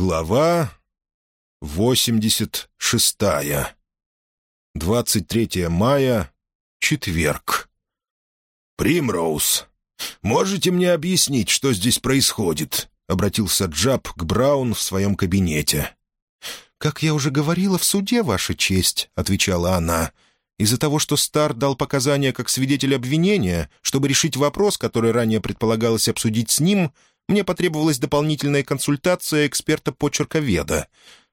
Глава 86. 23 мая, четверг. «Примроуз, можете мне объяснить, что здесь происходит?» — обратился Джаб к Браун в своем кабинете. «Как я уже говорила в суде, Ваша честь», — отвечала она, — «из-за того, что Стар дал показания как свидетель обвинения, чтобы решить вопрос, который ранее предполагалось обсудить с ним, мне потребовалась дополнительная консультация эксперта-почерковеда.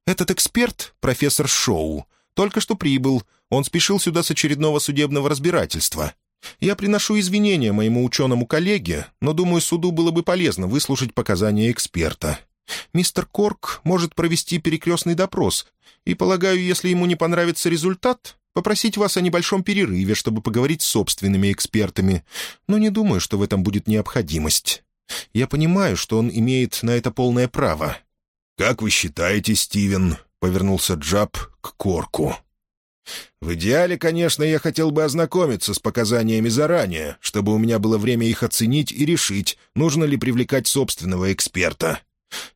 Этот эксперт, профессор Шоу, только что прибыл. Он спешил сюда с очередного судебного разбирательства. Я приношу извинения моему ученому коллеге, но, думаю, суду было бы полезно выслушать показания эксперта. Мистер Корк может провести перекрестный допрос, и, полагаю, если ему не понравится результат, попросить вас о небольшом перерыве, чтобы поговорить с собственными экспертами, но не думаю, что в этом будет необходимость. Я понимаю, что он имеет на это полное право». «Как вы считаете, Стивен?» — повернулся Джаб к Корку. «В идеале, конечно, я хотел бы ознакомиться с показаниями заранее, чтобы у меня было время их оценить и решить, нужно ли привлекать собственного эксперта.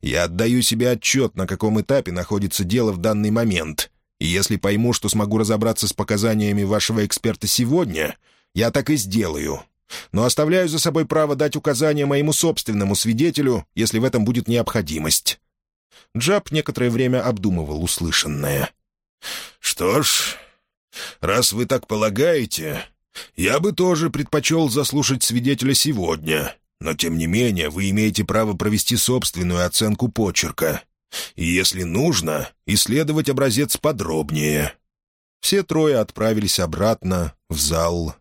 Я отдаю себе отчет, на каком этапе находится дело в данный момент, и если пойму, что смогу разобраться с показаниями вашего эксперта сегодня, я так и сделаю, но оставляю за собой право дать указания моему собственному свидетелю, если в этом будет необходимость». Джаб некоторое время обдумывал услышанное. «Что ж, раз вы так полагаете, я бы тоже предпочел заслушать свидетеля сегодня, но, тем не менее, вы имеете право провести собственную оценку почерка. И, если нужно, исследовать образец подробнее». Все трое отправились обратно в зал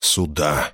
суда.